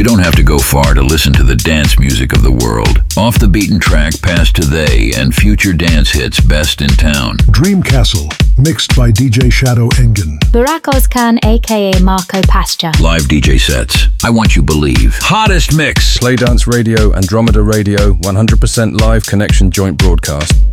You don't have to go far to listen to the dance music of the world. Off the beaten track, past today, and future dance hits best in town. Dream Castle, mixed by DJ Shadow Engen. Burak Özkan, aka Marco Pascha. Live DJ sets. I want you believe. Hottest mix. Playdance Radio, Andromeda Radio, 100% live connection joint broadcast.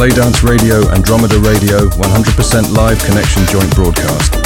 Playdance Radio, Andromeda Radio, 100% live connection joint broadcast.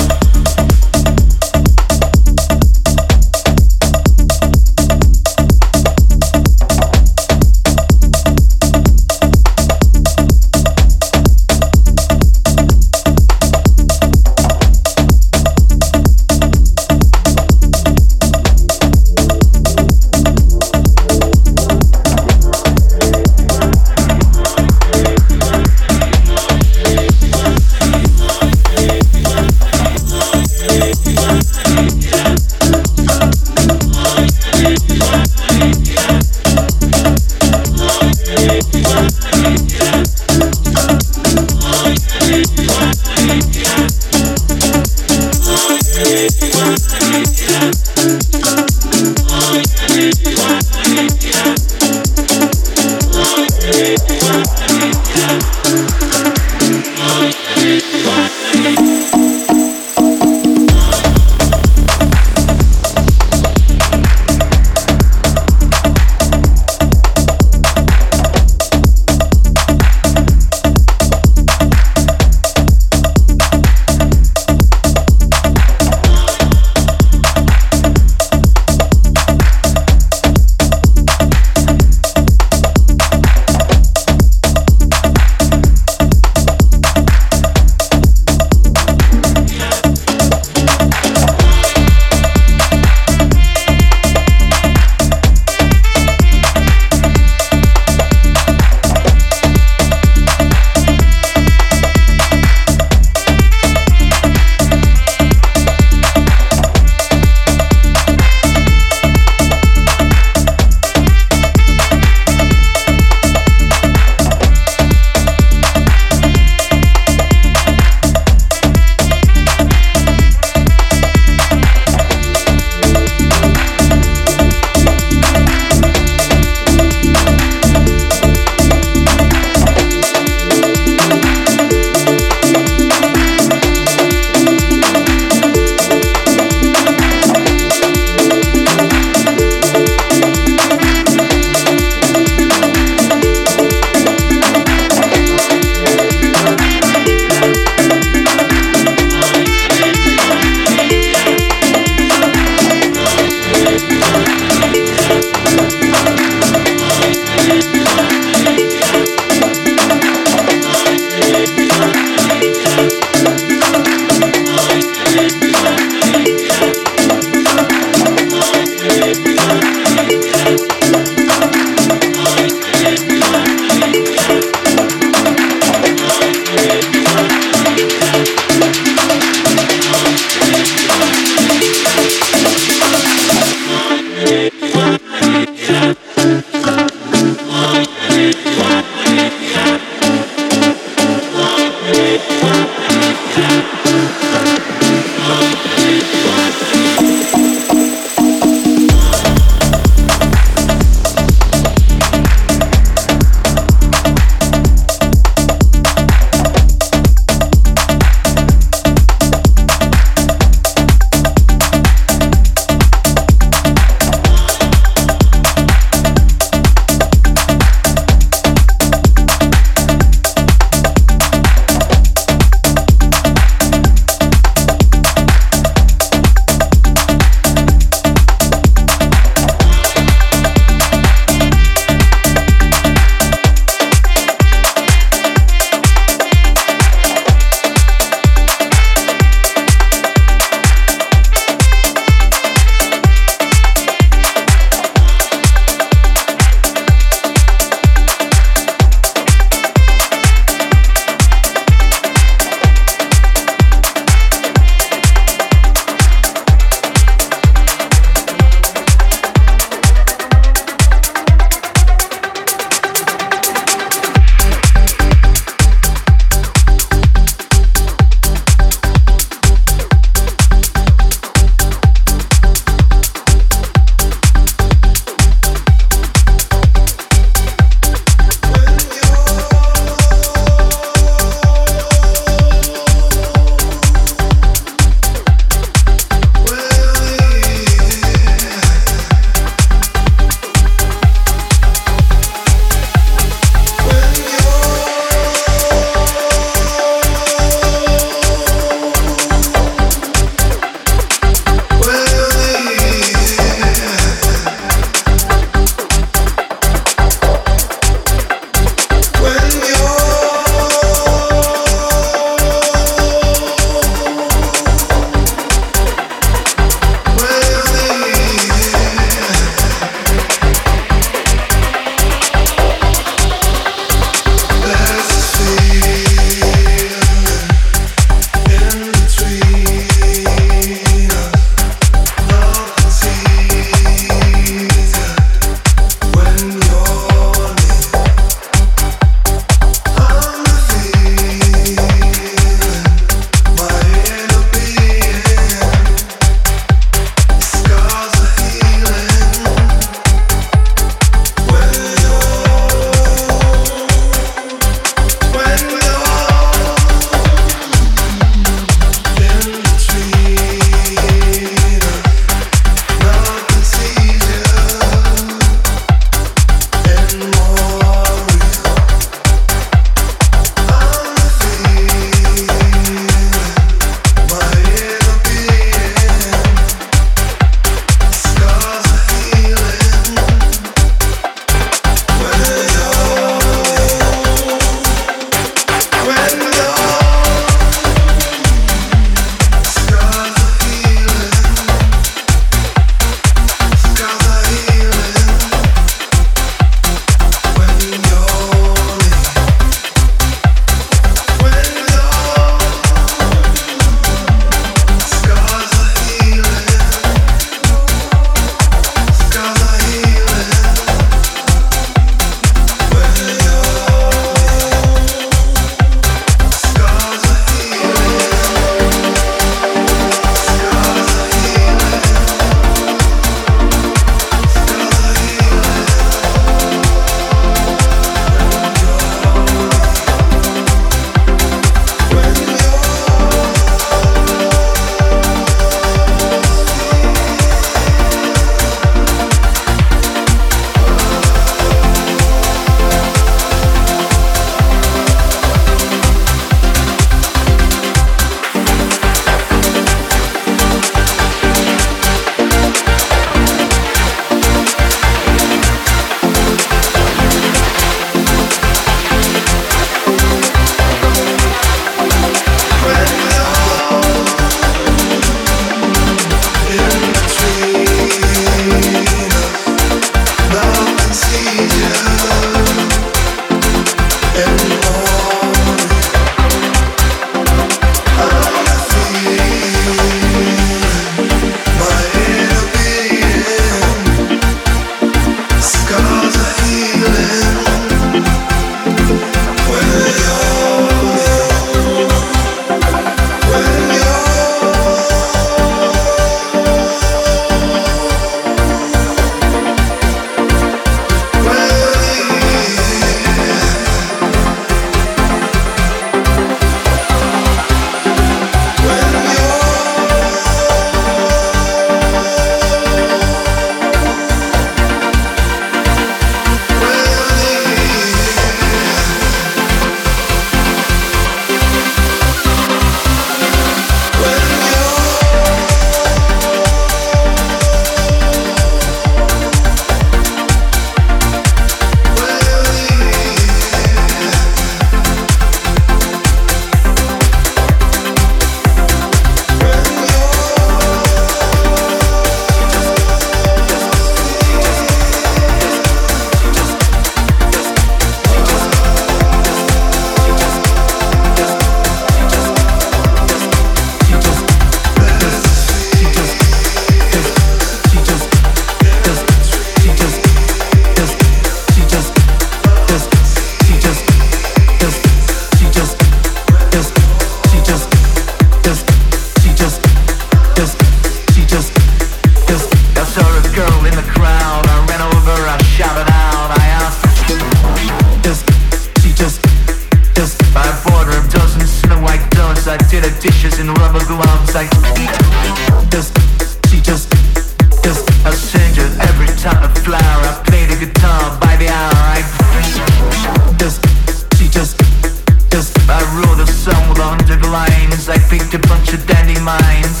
Minds.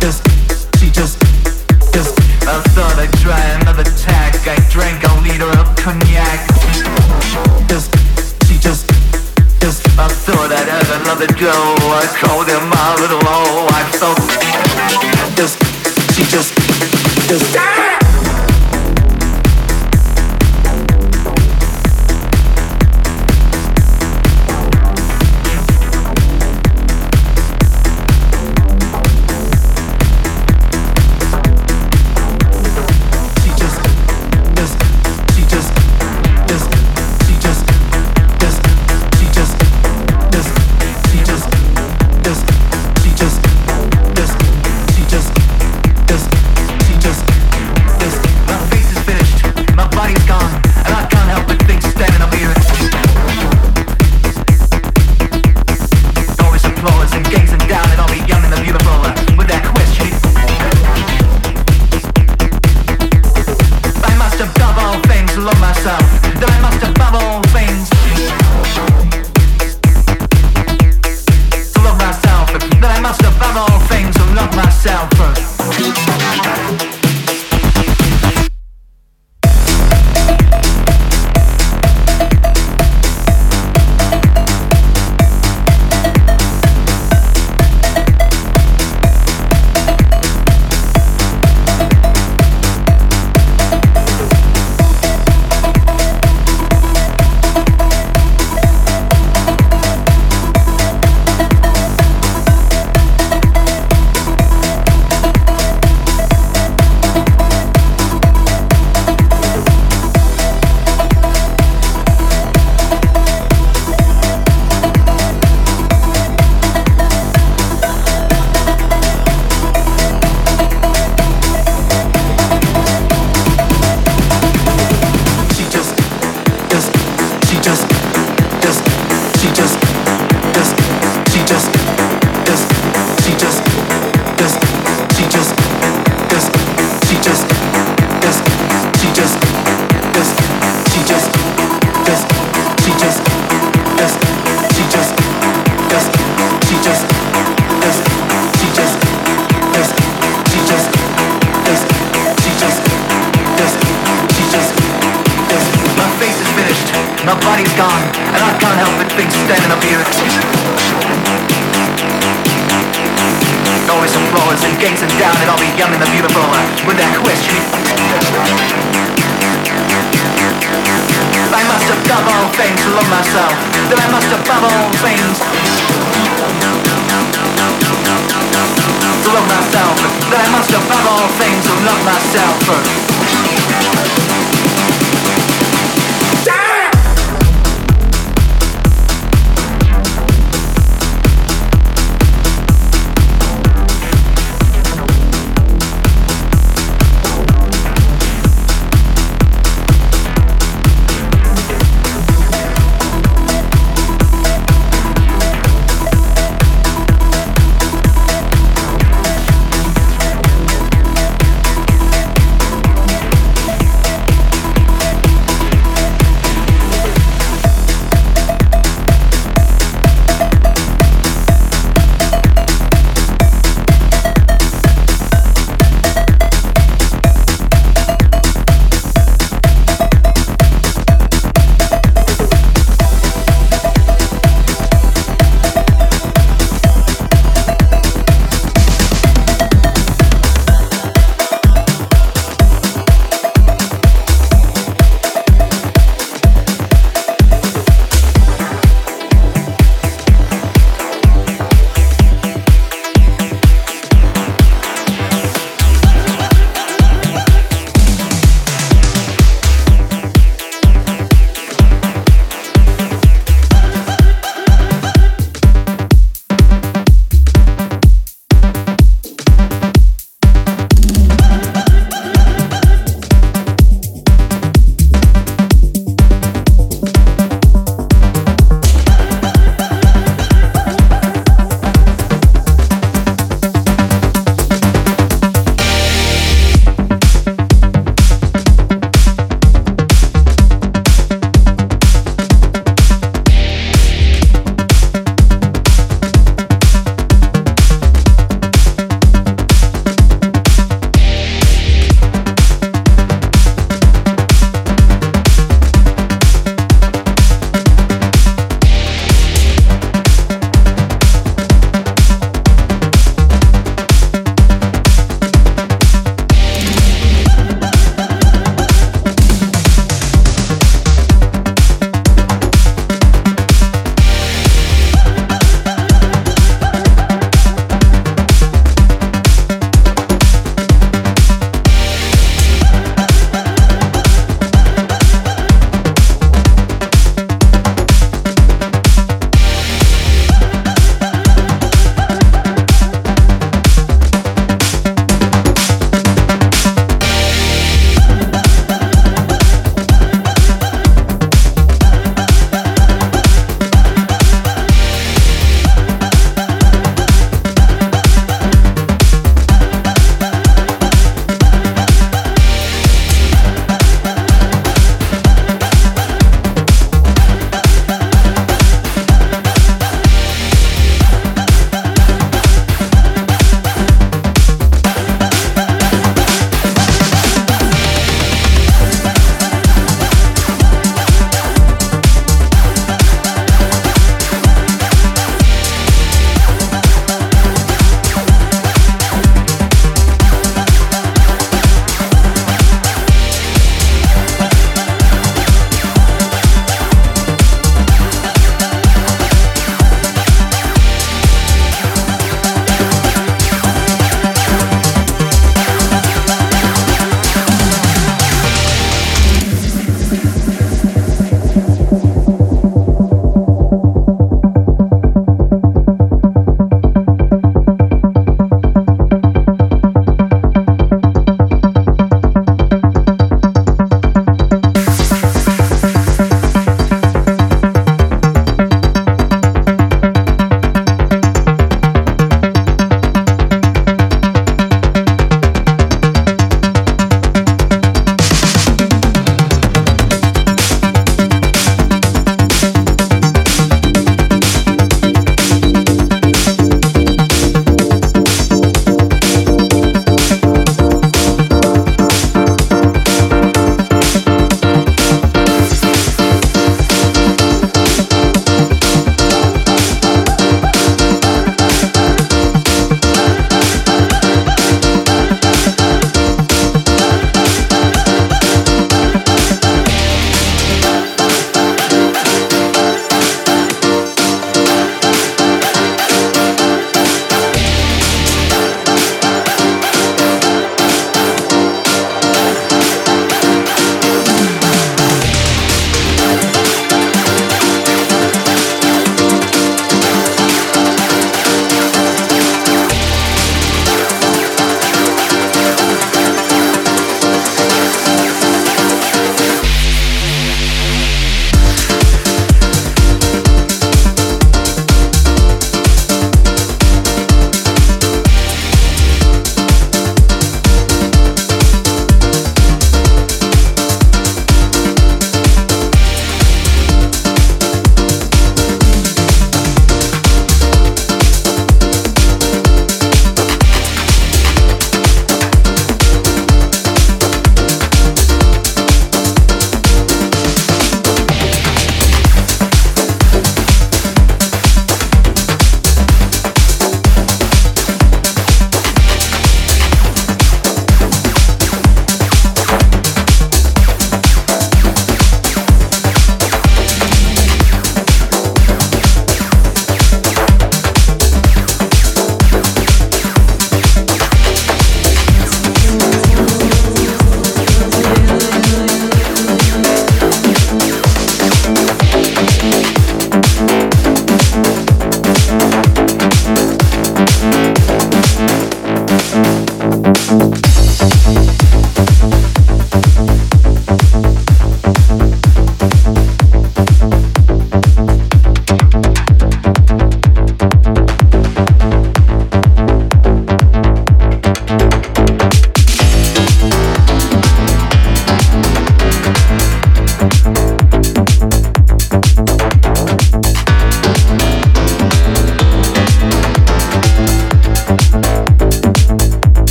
Just, she just, just, I thought I'd try another tack. I drank a liter of cognac. Just, she just, just, I thought I'd have another go. I called him my little low. I felt, just, she just, just.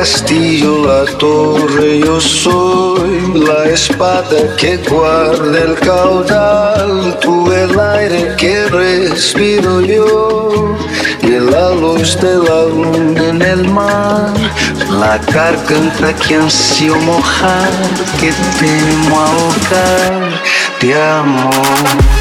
Castillo, la torre, yo soy la espada que guarda el caudal. Tú el aire que respiro yo y la luz de la luna en el mar. La garganta que ansio mojar, que temo ahogar, te amo.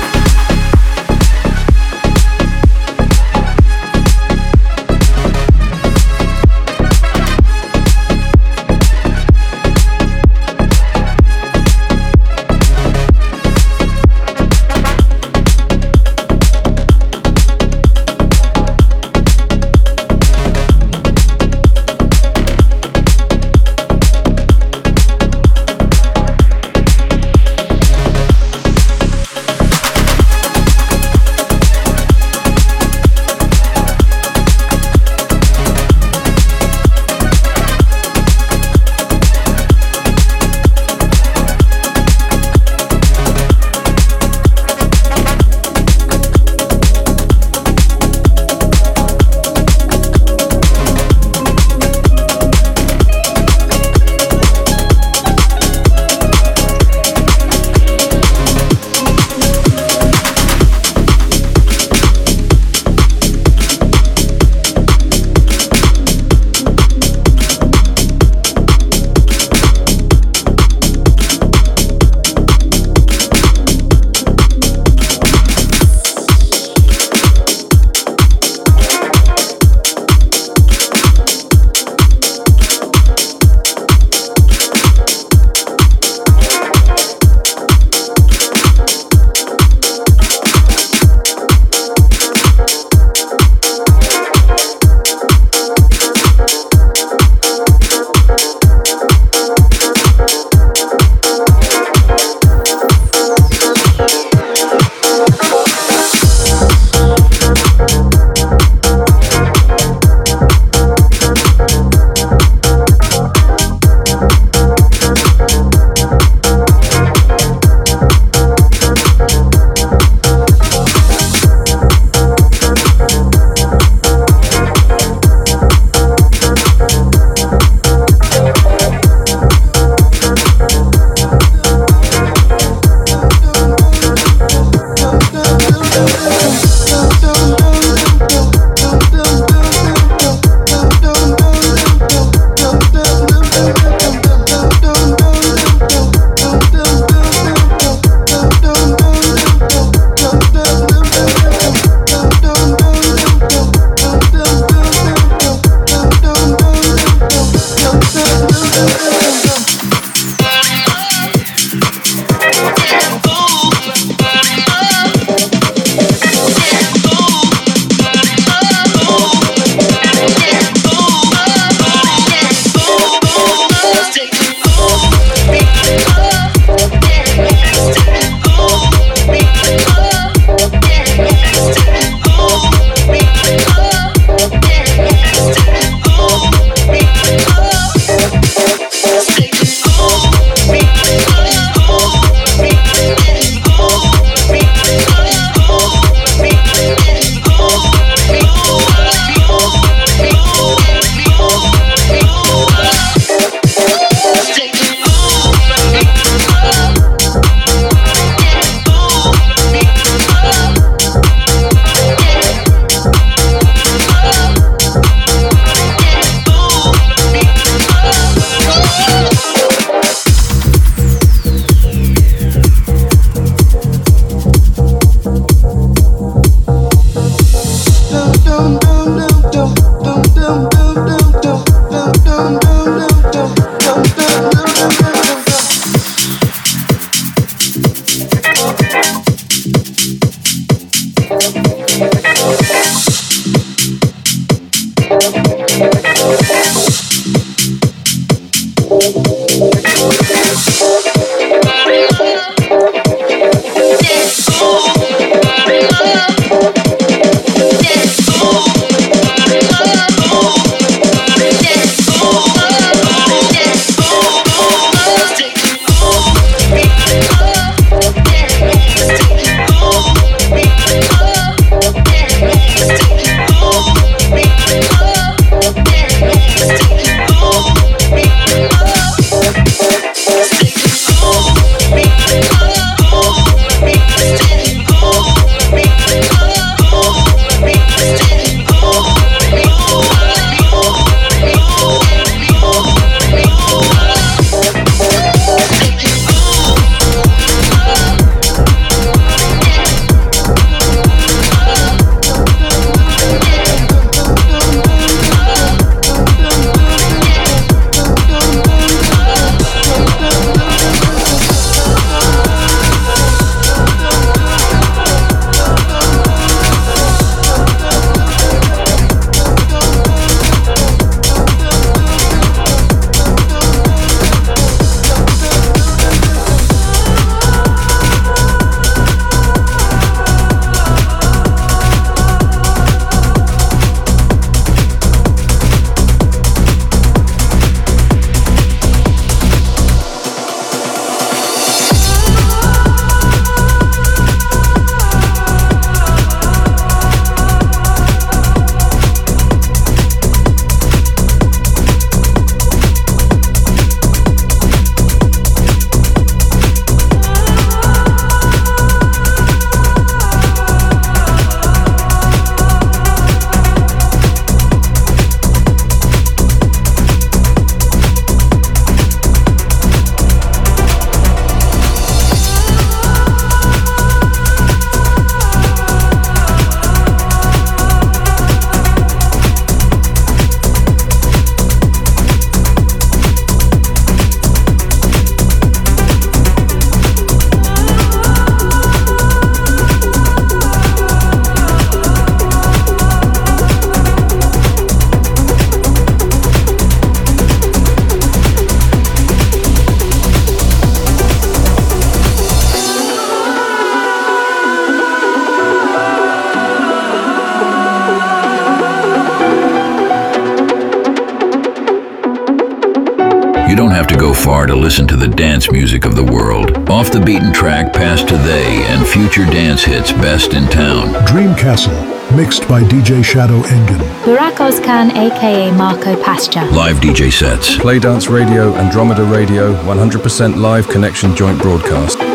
Music of the world. Off the beaten track, past today, and future dance hits best in town. Dream Castle, mixed by DJ Shadow Engen. Burak Özkan aka Marco Pascha. Live DJ sets. Play Dance Radio, Andromeda Radio, 100% live connection joint broadcast.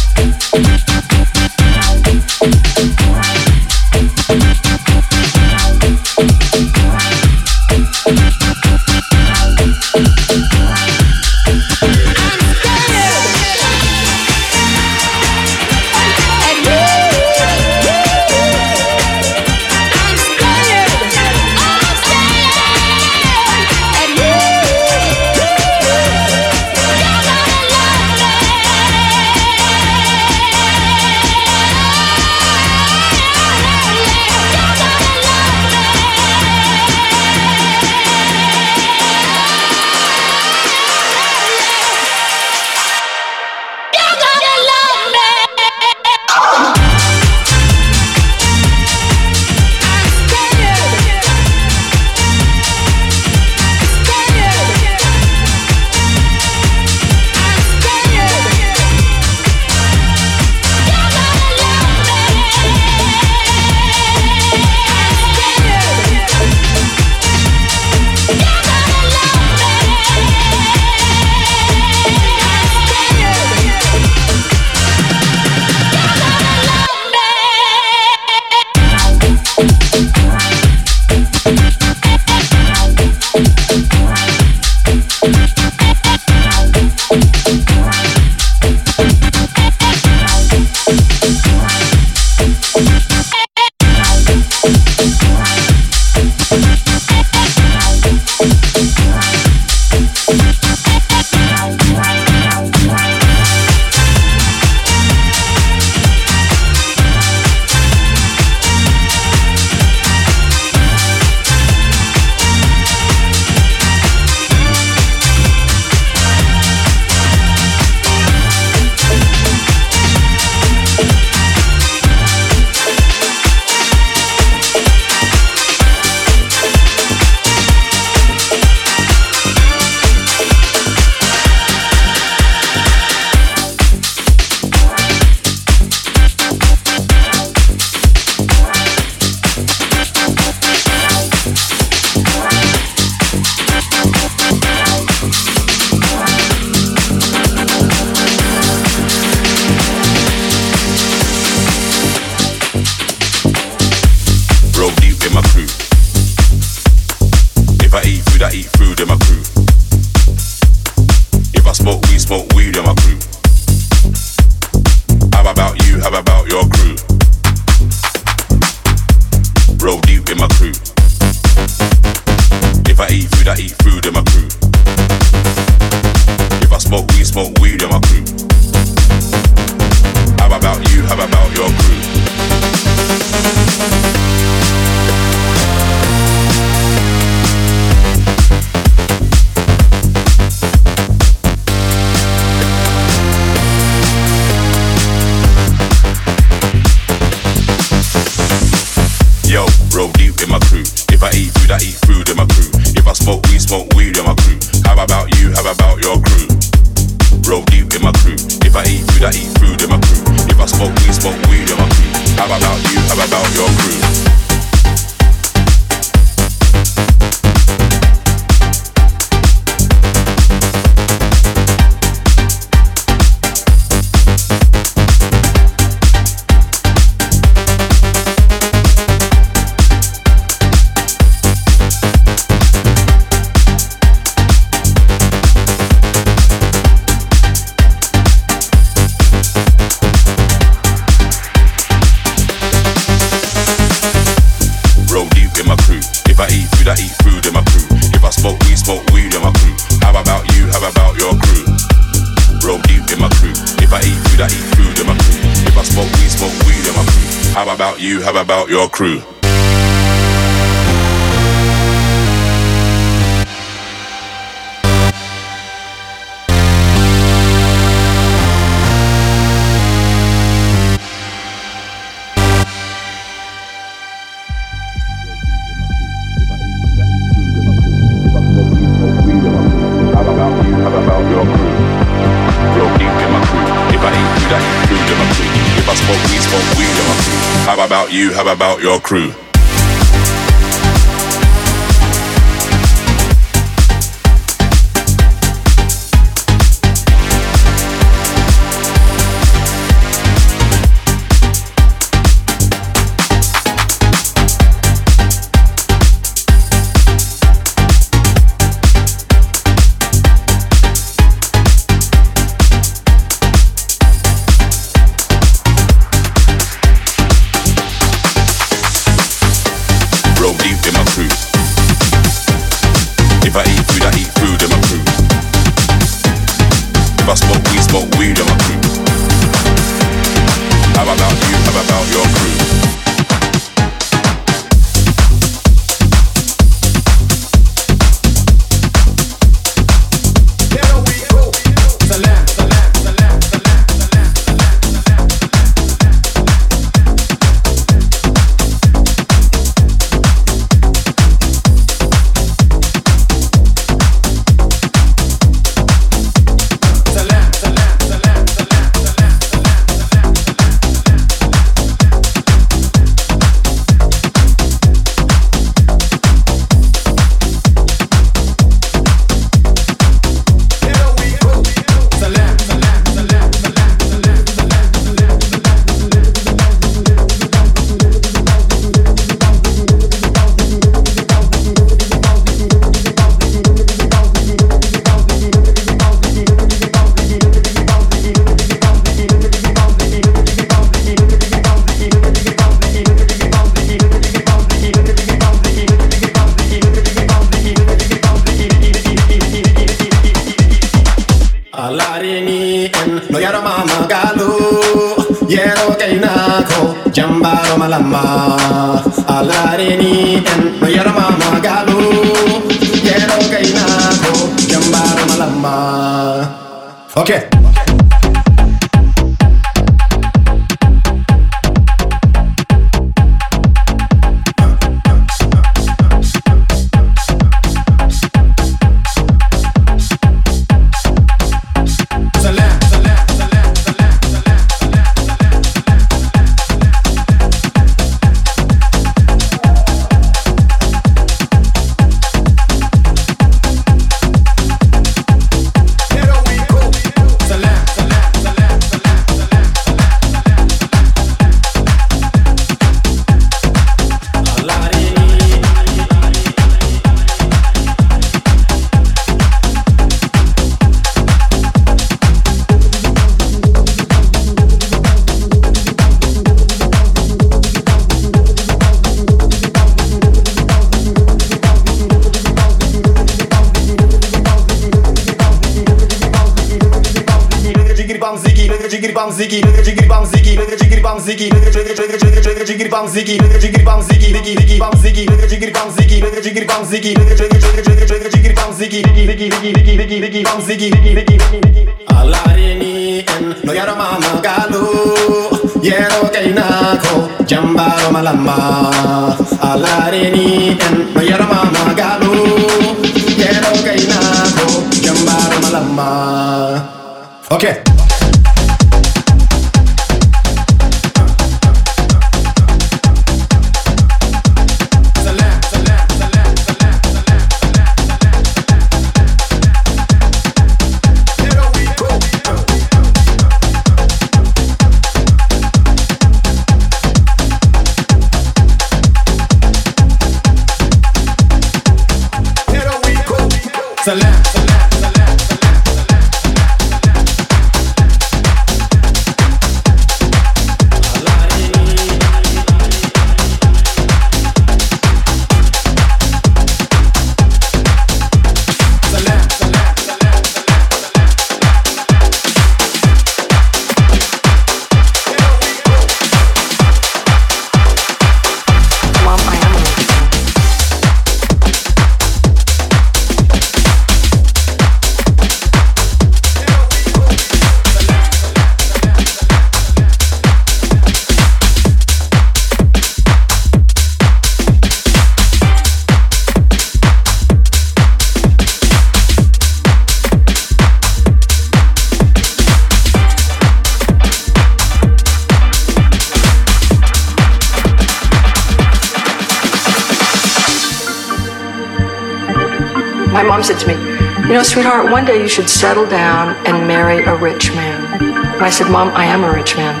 one day you should settle down and marry a rich man. And I said, Mom, I am a rich man.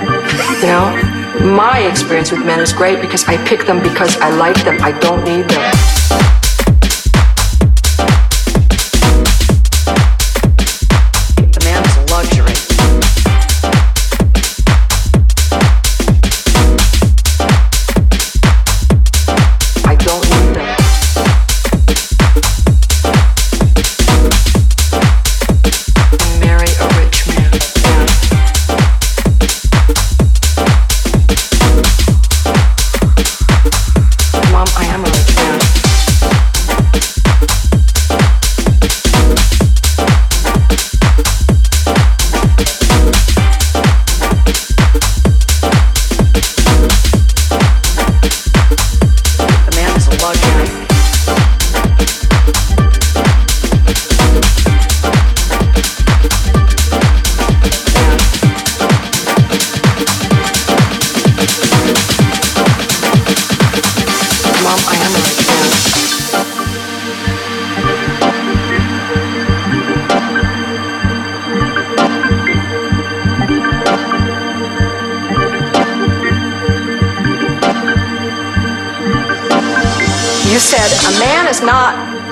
You know, my experience with men is great because I pick them because I like them. I don't need them.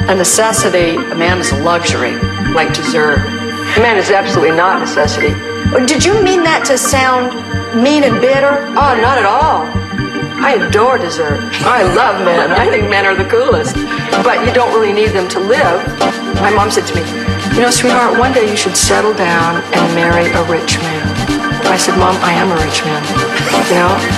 A necessity, a man is a luxury, like dessert. A man is absolutely not a necessity. Did you mean that to sound mean and bitter? Oh, not at all. I adore dessert. I love men. I think men are the coolest. But you don't really need them to live. My mom said to me, You know, sweetheart, one day you should settle down and marry a rich man. I said, Mom, I am a rich man. You know?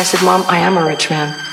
I said, Mom, I am a rich man.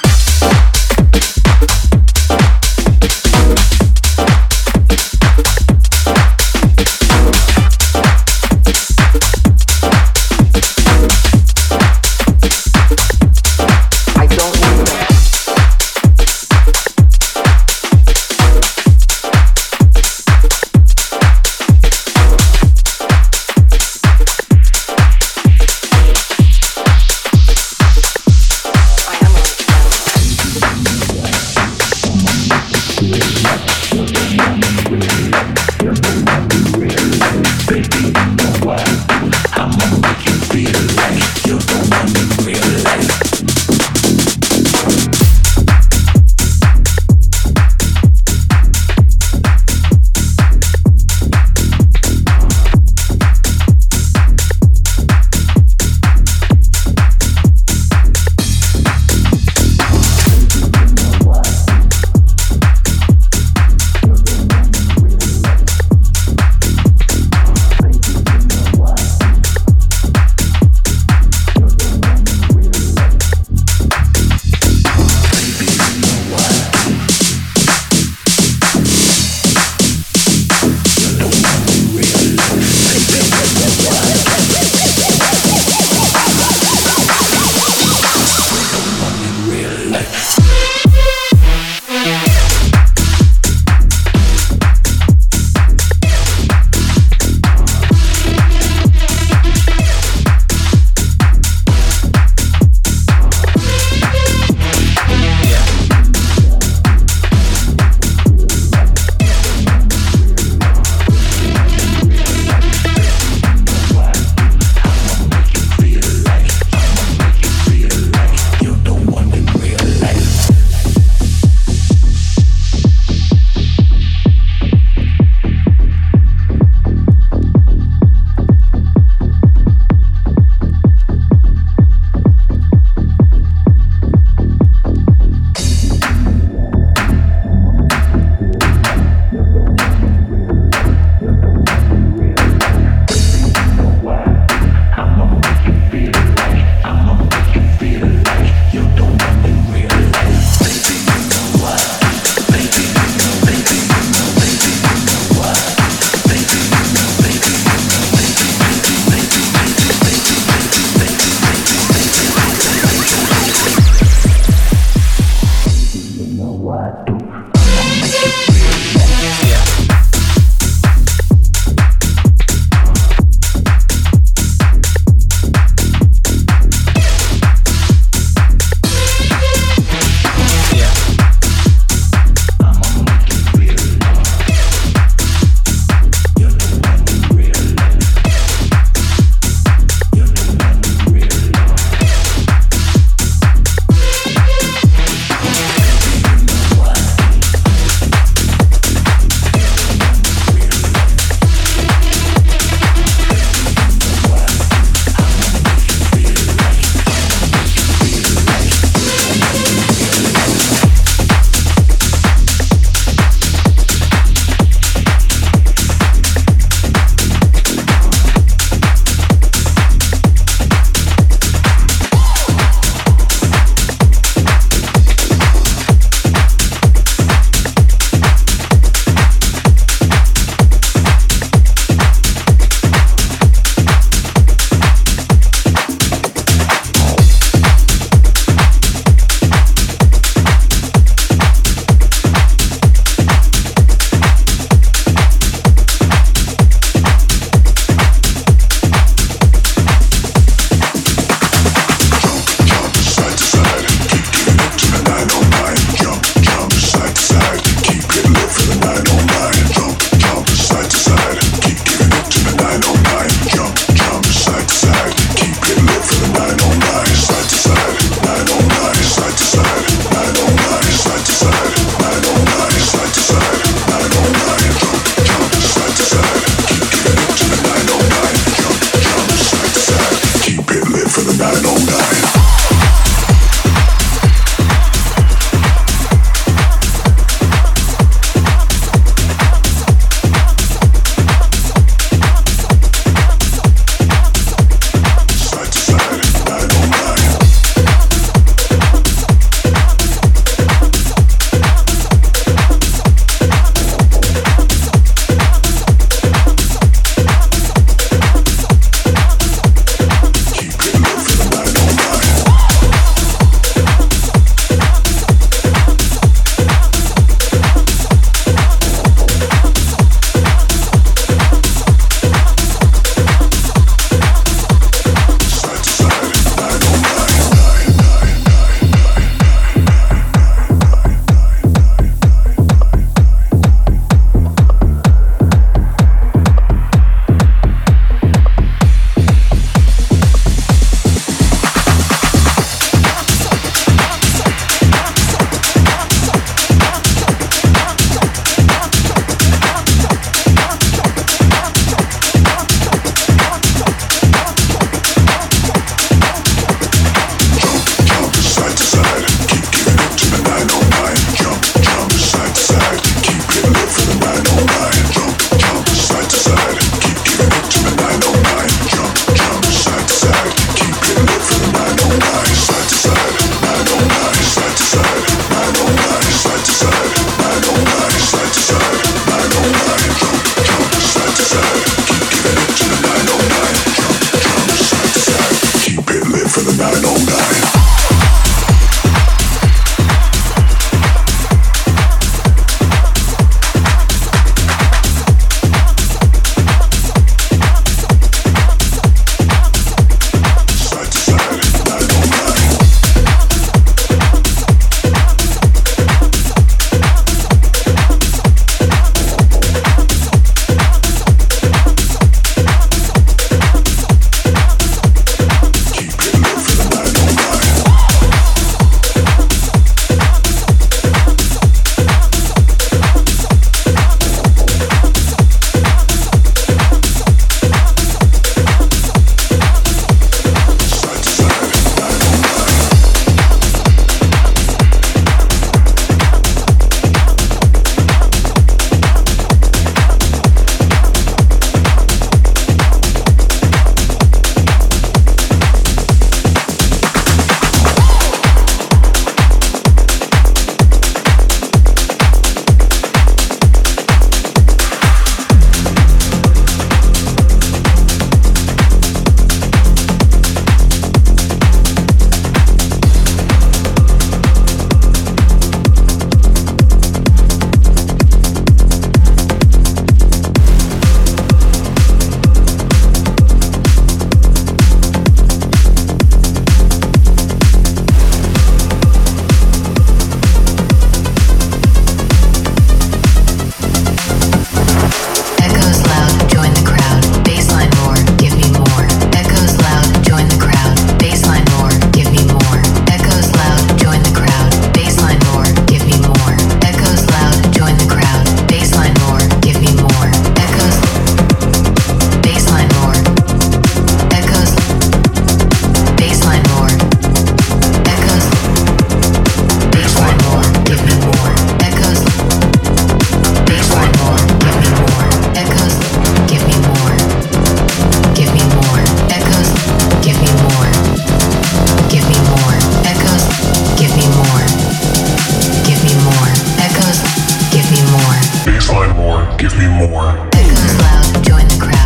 Find more, give me more. Take us loud, join the crowd.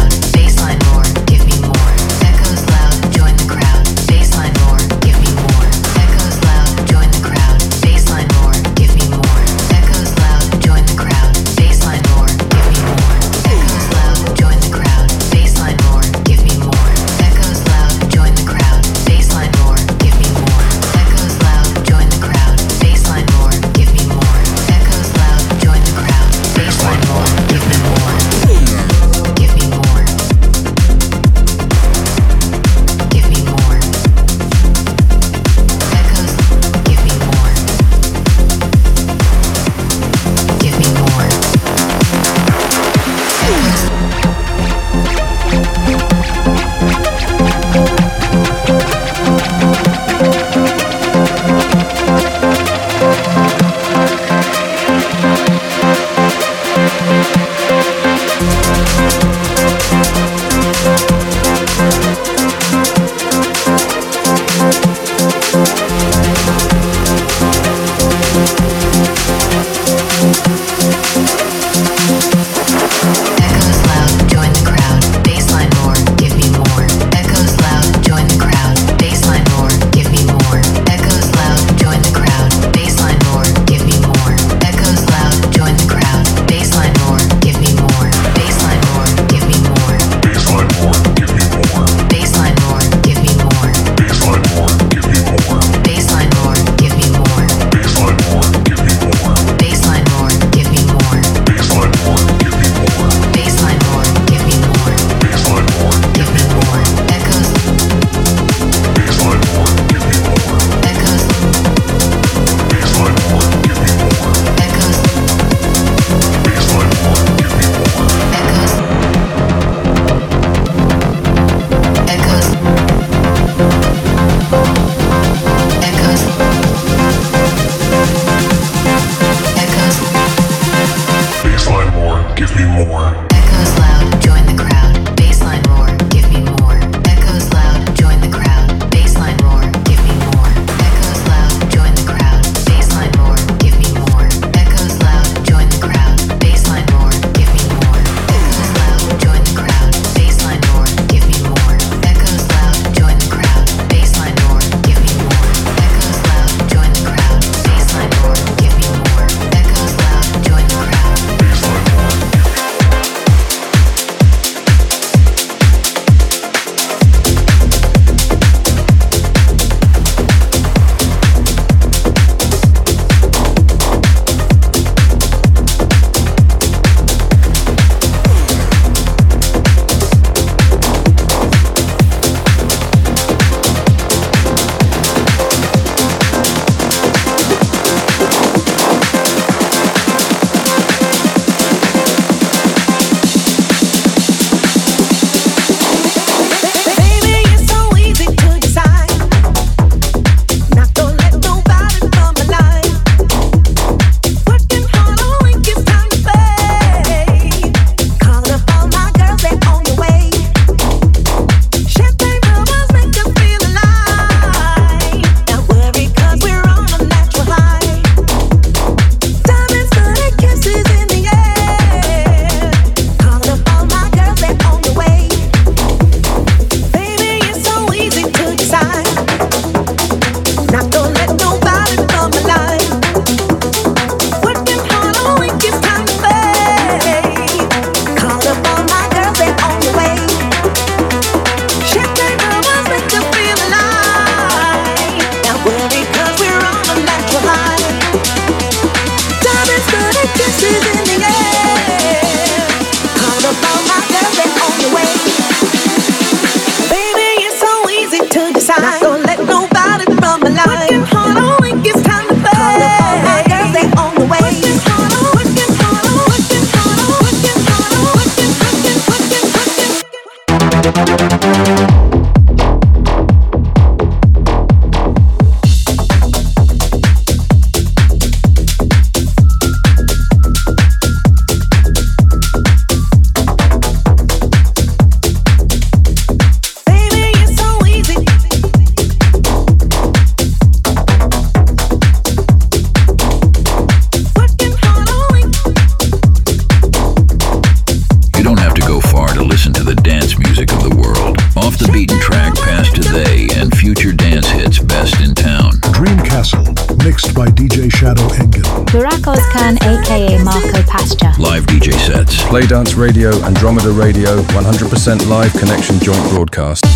Dance Radio, Andromeda Radio, 100% live connection joint broadcast.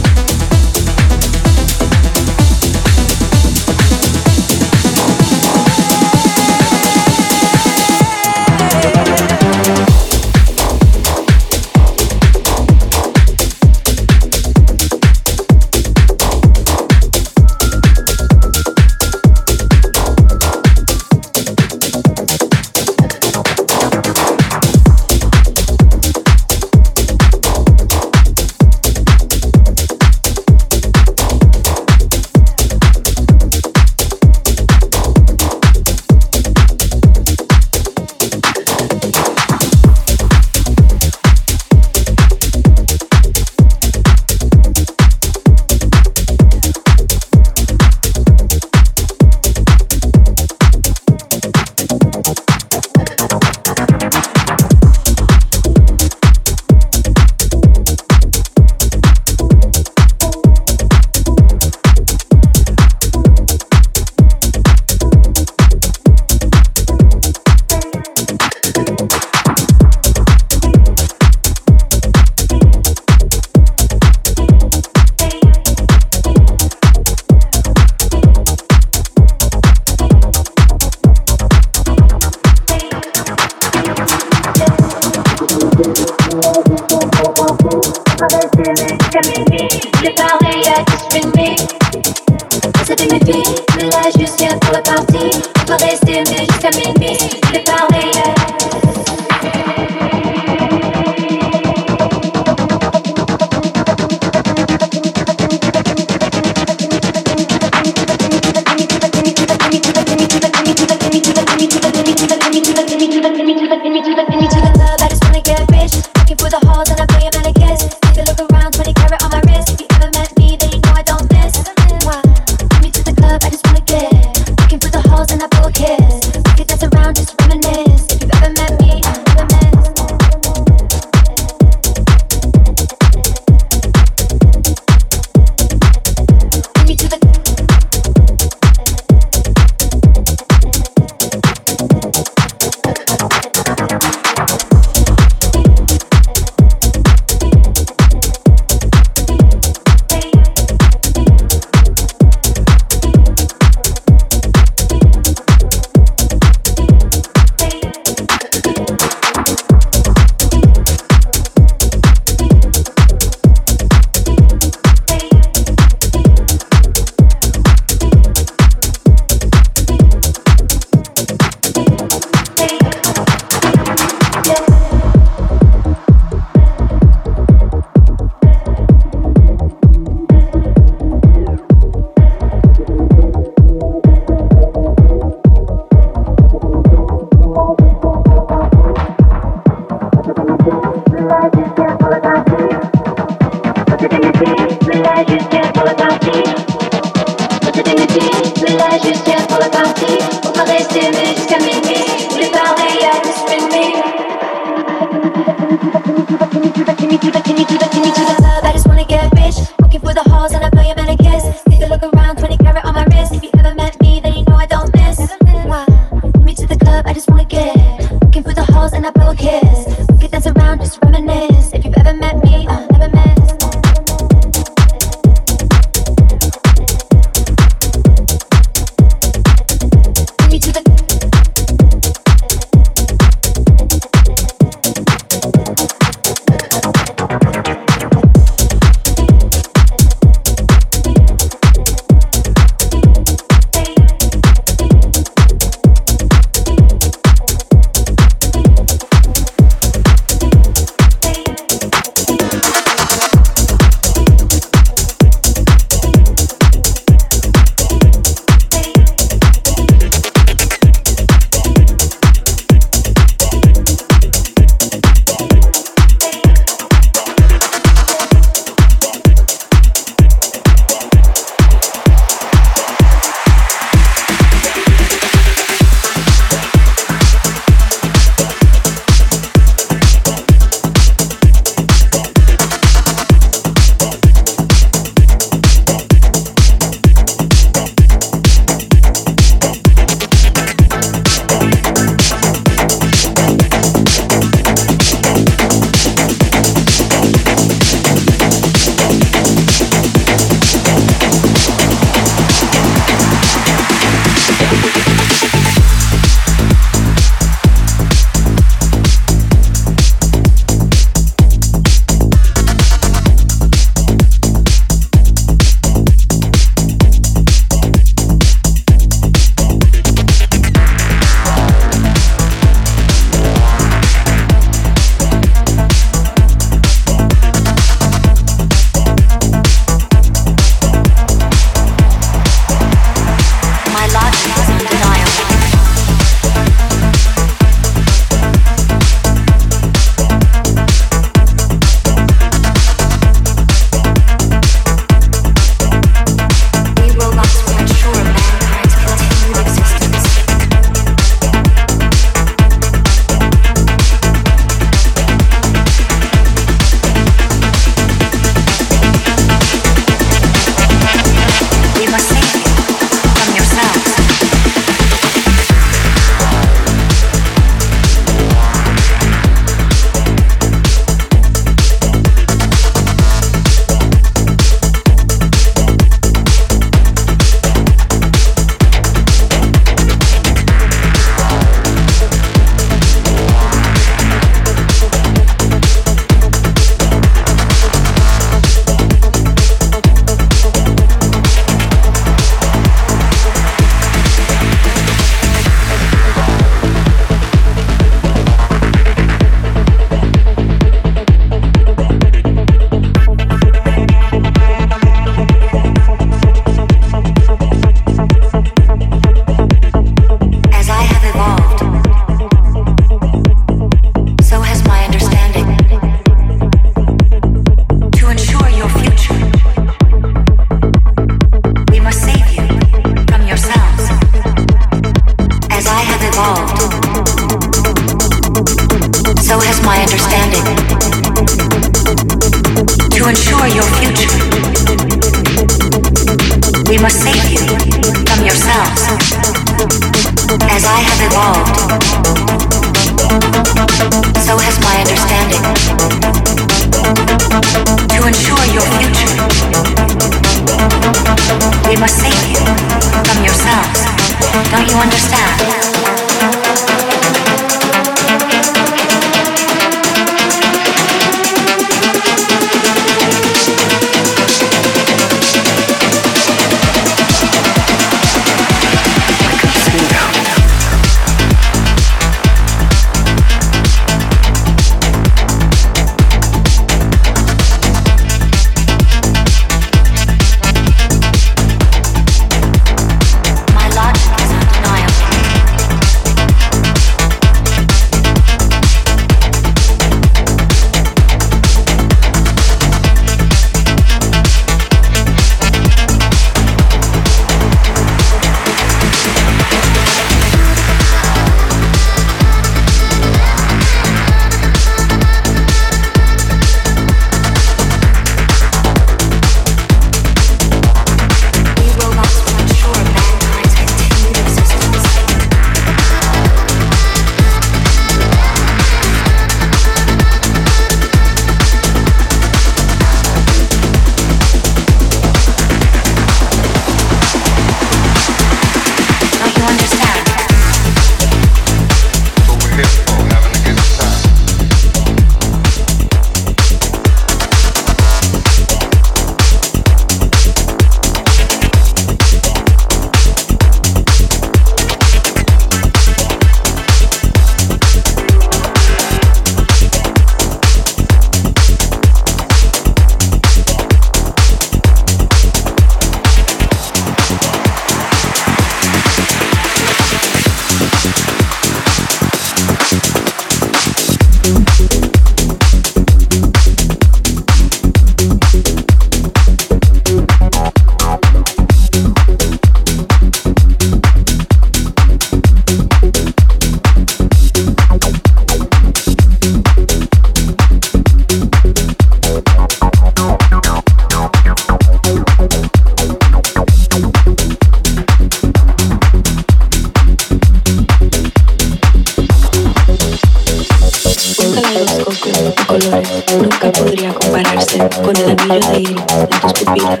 rayo de en tus pupilas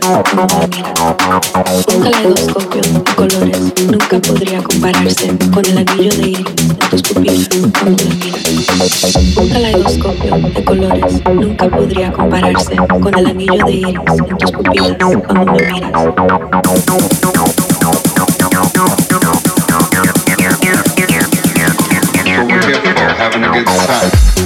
de colores nunca podría compararse con el anillo de en tus pupilas de colores nunca podría compararse con el anillo de en tus pupilas having a good time.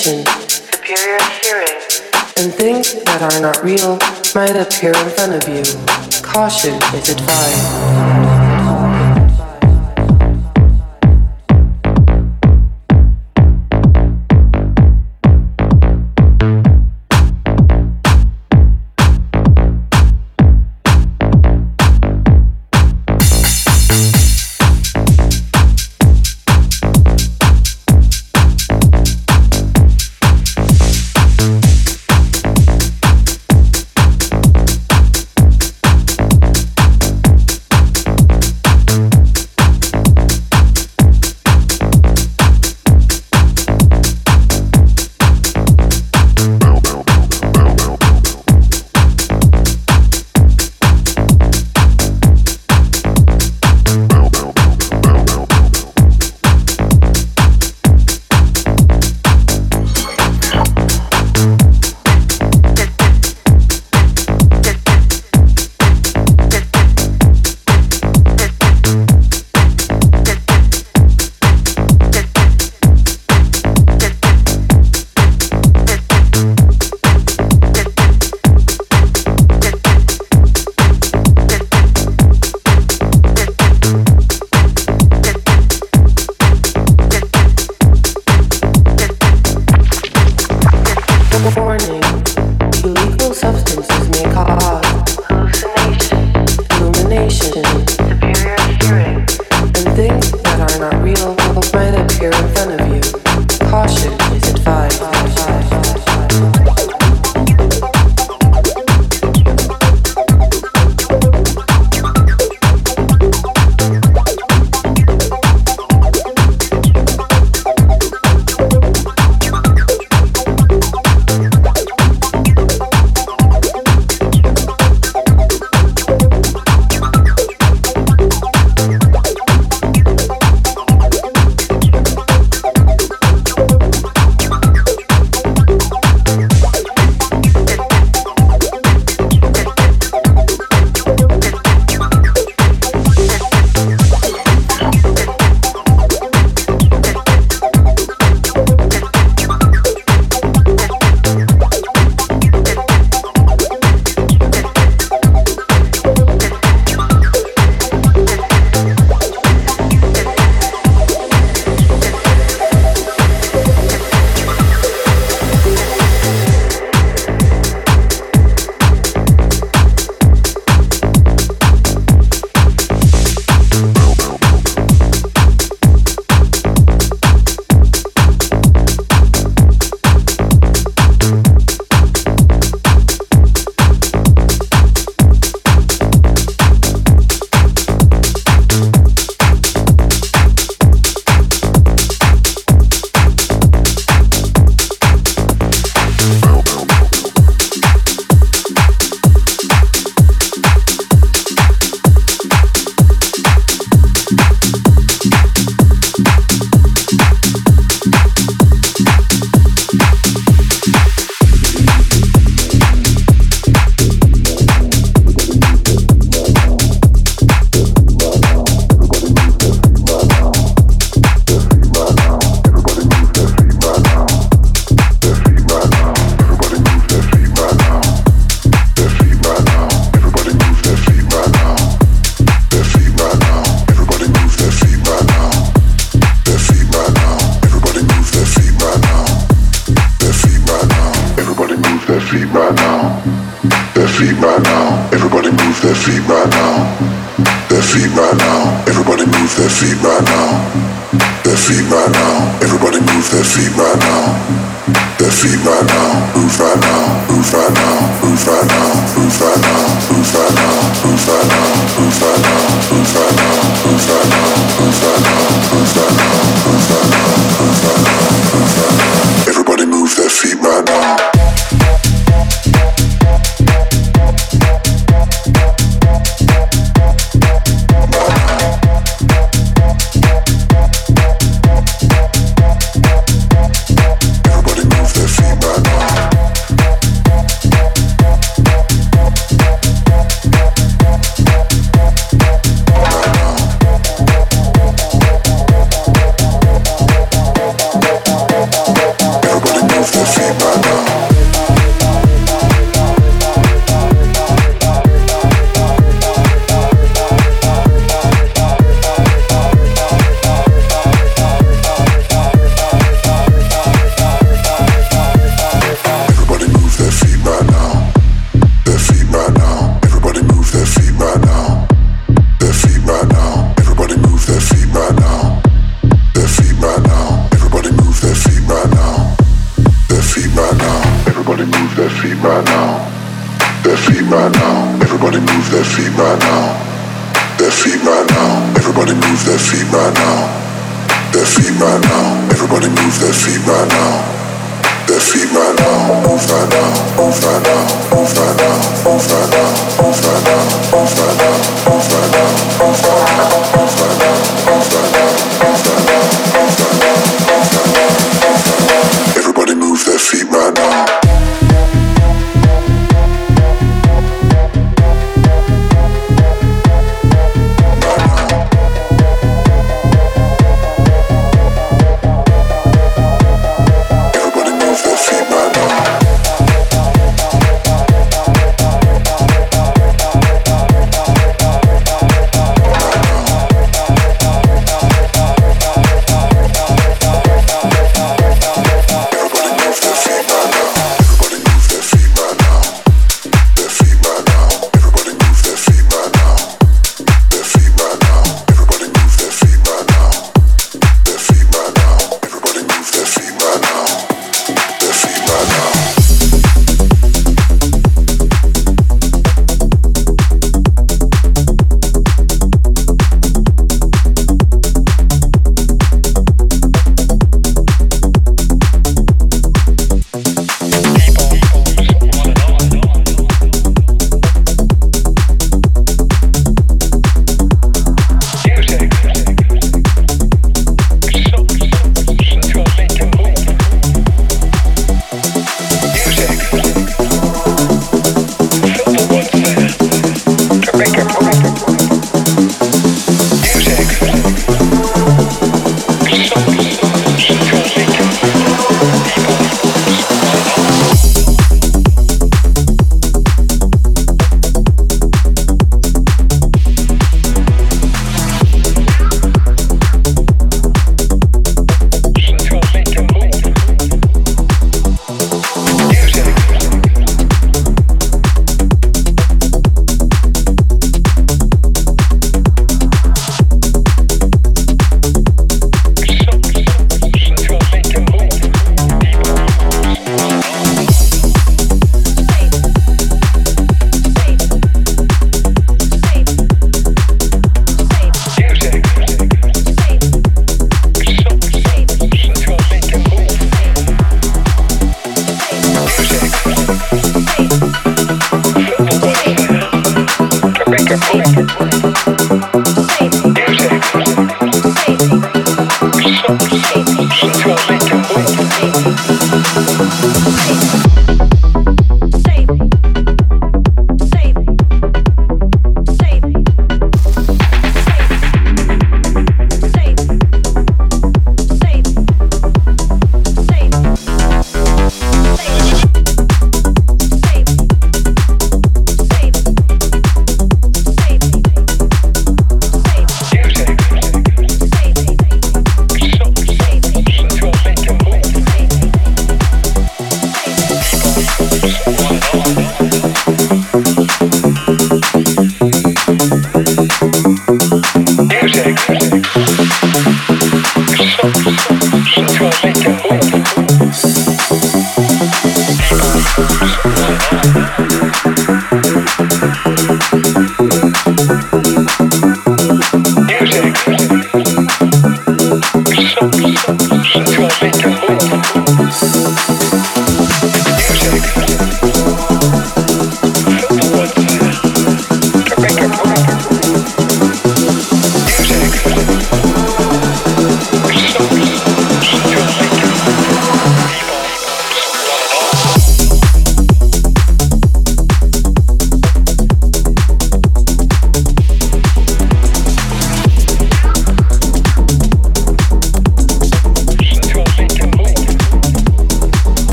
superior hearing, and things that are not real might appear in front of you. Caution is advised.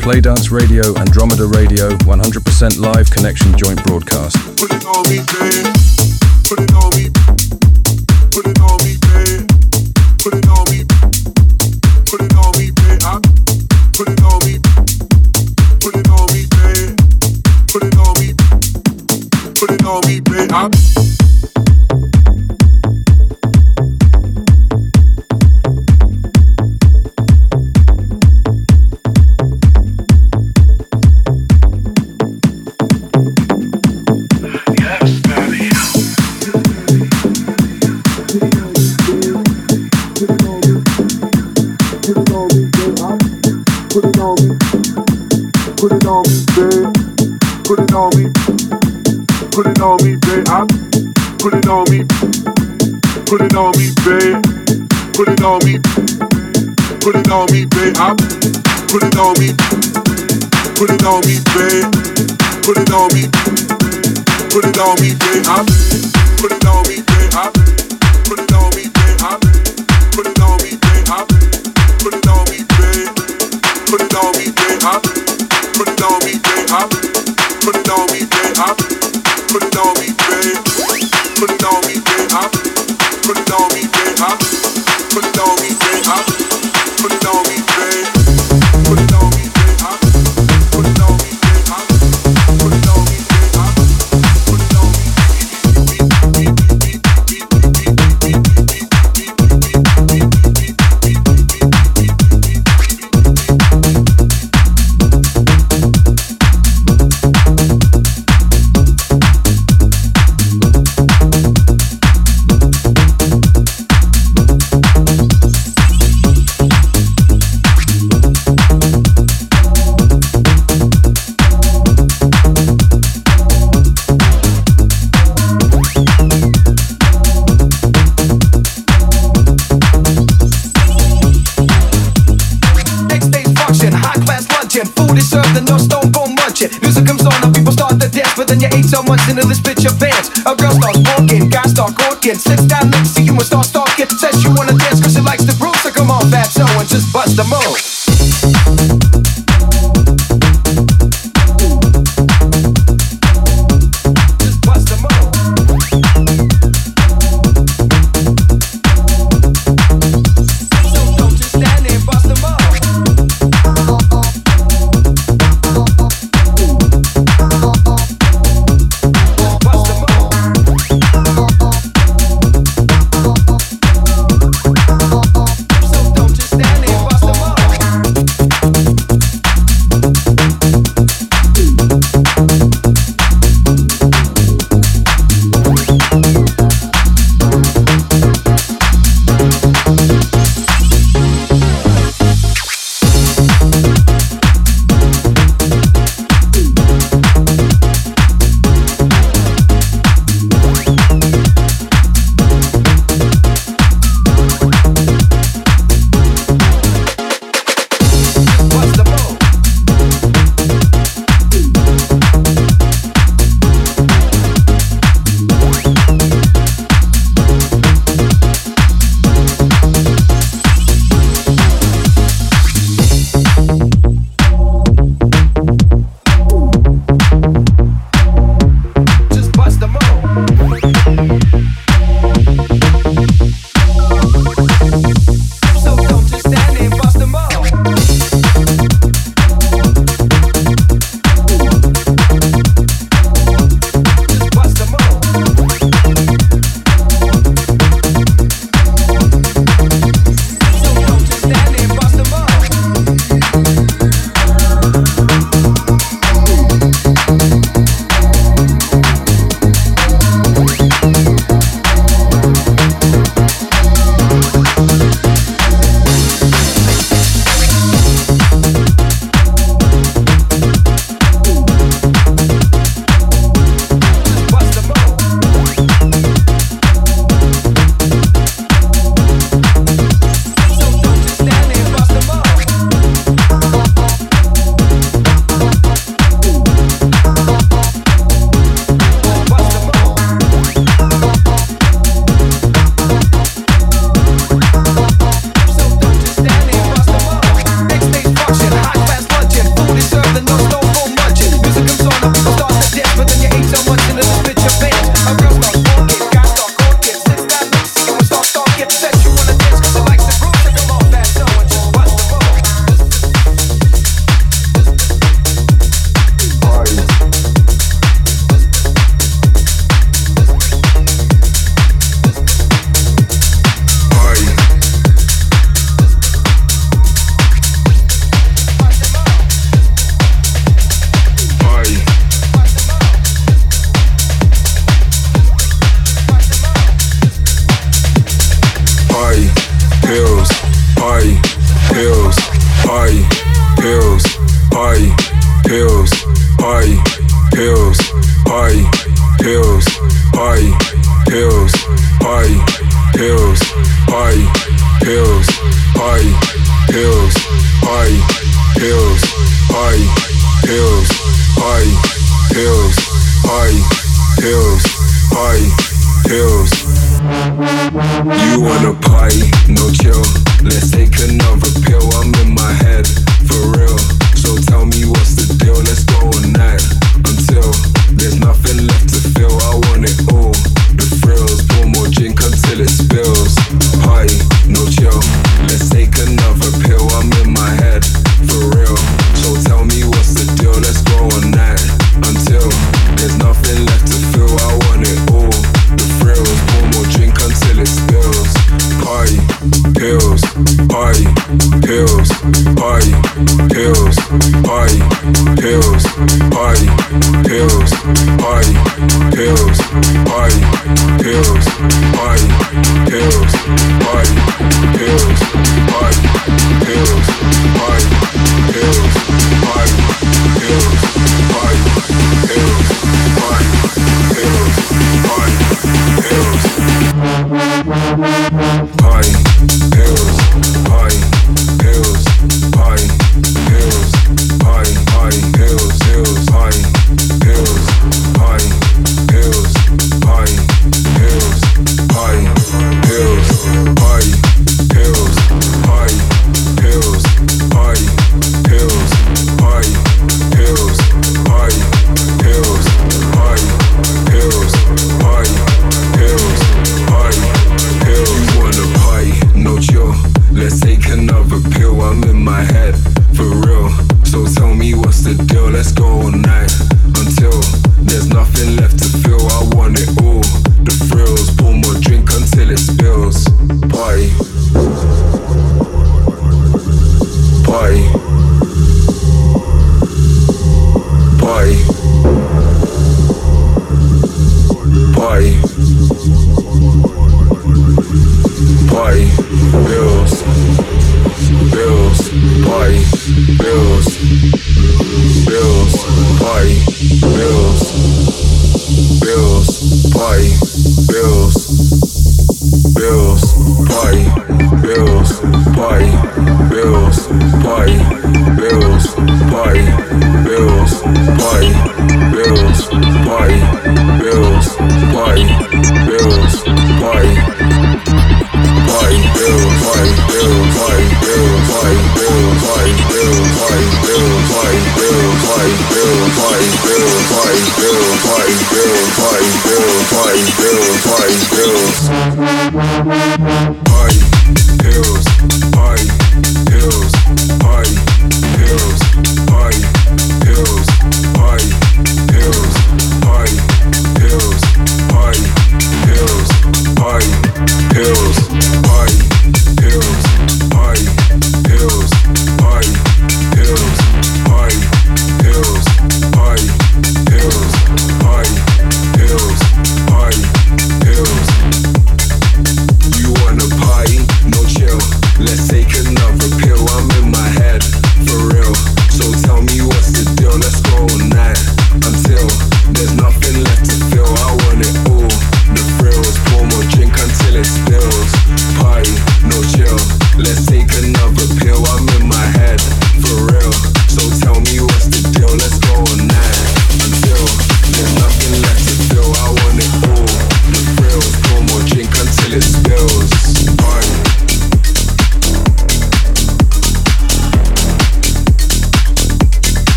Playdance Radio, Andromeda Radio, 100% live connection joint broadcast.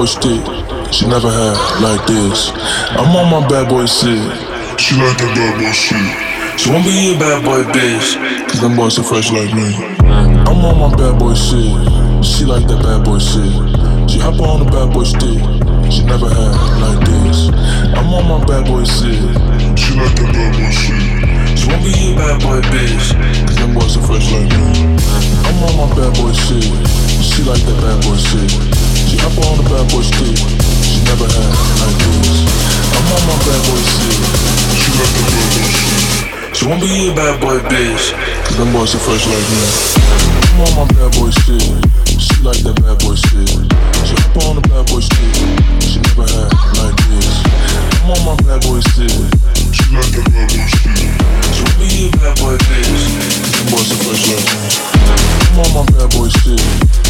boy stick. She never had like this. I'm on my bad boy shit. She like that bad boy shit. She won't be a bad boy bitch. Cause them boys are fresh like me. I'm on my bad boy shit. She like that bad boy shit. She hop on the bad boy stick. She never had like this. I'm on my bad boy shit. She like that bad boy shit. She won't be a bad boy bitch. Cause them boys are fresh like me. I'm on my bad boy shit. She like that bad boy shit. She up on the bad boy stick. She never had like. I'm on my bad boy shit. She love the bad boy shit. She won't be a bad boy bitch. Them boys are fresh like me. I'm on my bad boy shit. She like that bad boy shit. She up on the bad boy stick. She never had like. I'm on my bad boy shit. She like that bad boy shit. She won't be a bad boy bitch. Them boys are fresh like me. I'm on my bad boy shit.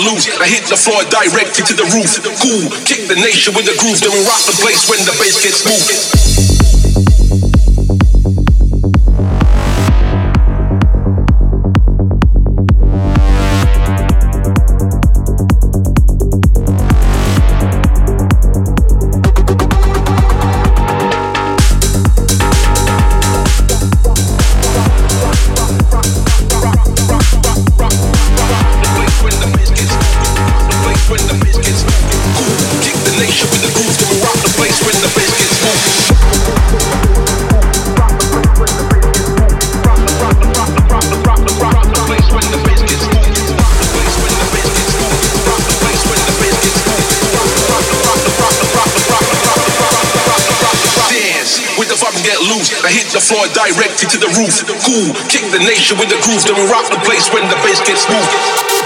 I hit the floor directly to the roof. Cool, kick the nation with the groove, then rock the place when the bass gets moved. to the roof. Cool, kick the nation with the groove, then we rock the place when the bass gets moved.